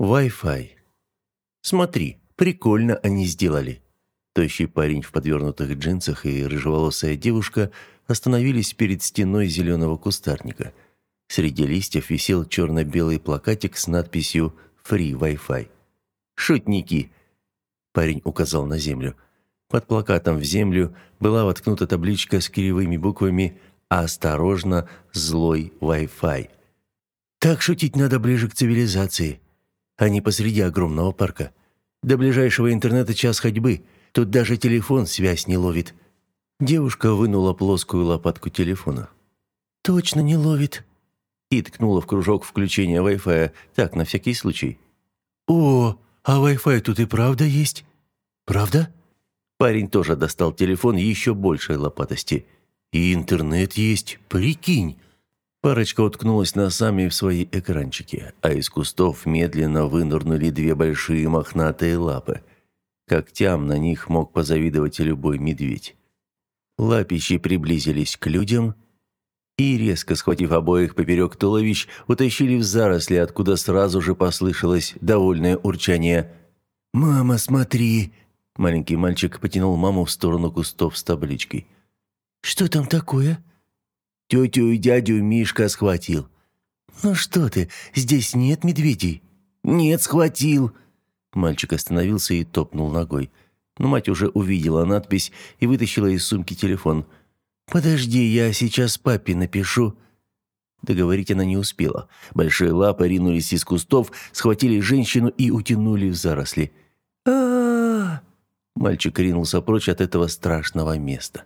Wi-Fi. Смотри, прикольно они сделали. Тощий парень в подвернутых джинсах и рыжеволосая девушка остановились перед стеной зеленого кустарника. Среди листьев висел черно-белый плакатик с надписью «Free Wi-Fi». «Шутники!» Парень указал на землю. Под плакатом в землю была воткнута табличка с кривыми буквами «Осторожно, злой Wi-Fi». Так шутить надо ближе к цивилизации, а не посреди огромного парка. До ближайшего интернета час ходьбы, тут даже телефон связь не ловит. Девушка вынула плоскую лопатку телефона. «Точно не ловит», и ткнула в кружок включения Wi-Fi, так, на всякий случай. «О, а Wi-Fi тут и правда есть? Правда?» Парень тоже достал телефон еще большей лопатости. «И интернет есть, прикинь!» Парочка уткнулась носами в свои экранчики, а из кустов медленно вынырнули две большие мохнатые лапы. Когтям на них мог позавидовать любой медведь. Лапищи приблизились к людям и, резко схватив обоих поперек туловищ, утащили в заросли, откуда сразу же послышалось довольное урчание. «Мама, смотри!» Маленький мальчик потянул маму в сторону кустов с табличкой. «Что там такое?» Тетю и дядю Мишка схватил. «Ну что ты, здесь нет медведей?» «Нет, схватил!» Мальчик остановился и топнул ногой. Но мать уже увидела надпись и вытащила из сумки телефон. «Подожди, я сейчас папе напишу». Договорить она не успела. Большие лапы ринулись из кустов, схватили женщину и утянули в заросли. а, -а, -а Мальчик ринулся прочь от этого страшного места.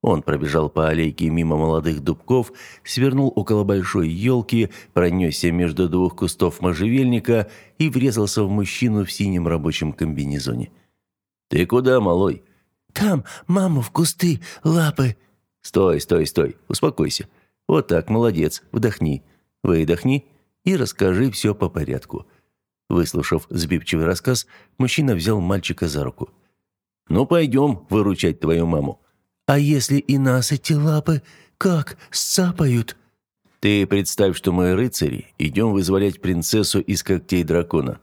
Он пробежал по аллейке мимо молодых дубков, свернул около большой елки, пронесся между двух кустов можжевельника и врезался в мужчину в синем рабочем комбинезоне. «Ты куда, малой?» «Там, маму в кусты, лапы». «Стой, стой, стой, успокойся. Вот так, молодец, вдохни, выдохни и расскажи все по порядку». Выслушав сбивчивый рассказ, мужчина взял мальчика за руку. «Ну, пойдем выручать твою маму». А если и нас эти лапы как сцапают?» «Ты представь, что мы рыцари, идем вызволять принцессу из когтей дракона».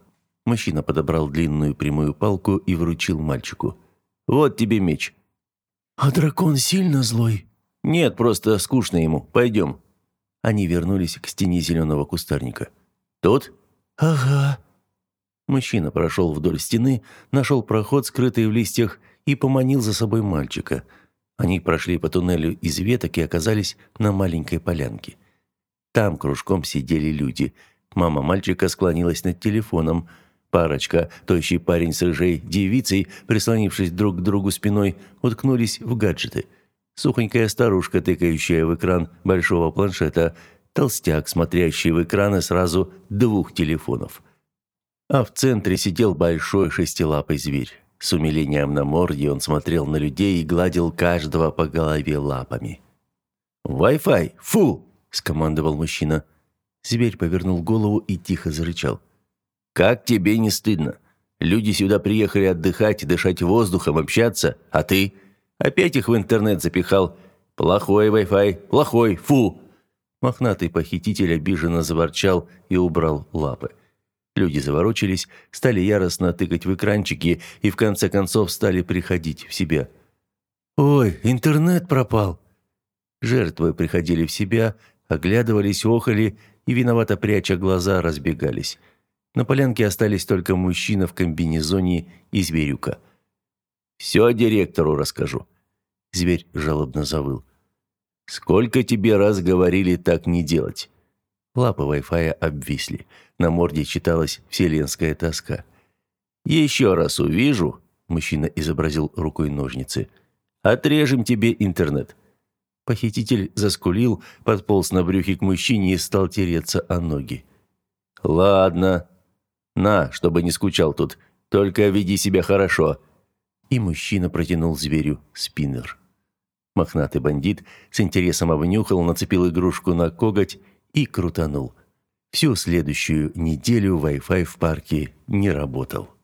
Мужчина подобрал длинную прямую палку и вручил мальчику. «Вот тебе меч». «А дракон сильно злой?» «Нет, просто скучно ему. Пойдем». Они вернулись к стене зеленого кустарника. «Тут?» «Ага». Мужчина прошел вдоль стены, нашел проход, скрытый в листьях, и поманил за собой мальчика – они прошли по туннелю из веток и оказались на маленькой полянке. Там кружком сидели люди. Мама мальчика склонилась над телефоном. Парочка, тощий парень с рыжей девицей, прислонившись друг к другу спиной, уткнулись в гаджеты. Сухонькая старушка, тыкающая в экран большого планшета, толстяк, смотрящий в экраны сразу двух телефонов. А в центре сидел большой шестилапый зверь. С умилением на морде он смотрел на людей и гладил каждого по голове лапами. «Wi-Fi! Фу!» – скомандовал мужчина. Зверь повернул голову и тихо зарычал. «Как тебе не стыдно? Люди сюда приехали отдыхать, дышать воздухом, общаться, а ты? Опять их в интернет запихал. Плохой Wi-Fi, плохой, фу!» Мохнатый похититель обиженно заворчал и убрал лапы. Люди заворочились, стали яростно тыкать в экранчики и в конце концов стали приходить в себя. «Ой, интернет пропал!» Жертвы приходили в себя, оглядывались, охали и, виновато пряча глаза, разбегались. На полянке остались только мужчина в комбинезоне и зверюка. «Все директору расскажу». Зверь жалобно завыл. «Сколько тебе раз говорили так не делать?» Лапы Wi-Fi обвисли. На морде читалась вселенская тоска. «Еще раз увижу», – мужчина изобразил рукой ножницы, – «отрежем тебе интернет». Похититель заскулил, подполз на брюхе к мужчине и стал тереться о ноги. «Ладно. На, чтобы не скучал тут. Только веди себя хорошо». И мужчина протянул зверю спиннер. Мохнатый бандит с интересом обнюхал, нацепил игрушку на коготь и крутанул. Всю следующую неделю Wi-Fi в парке не работал.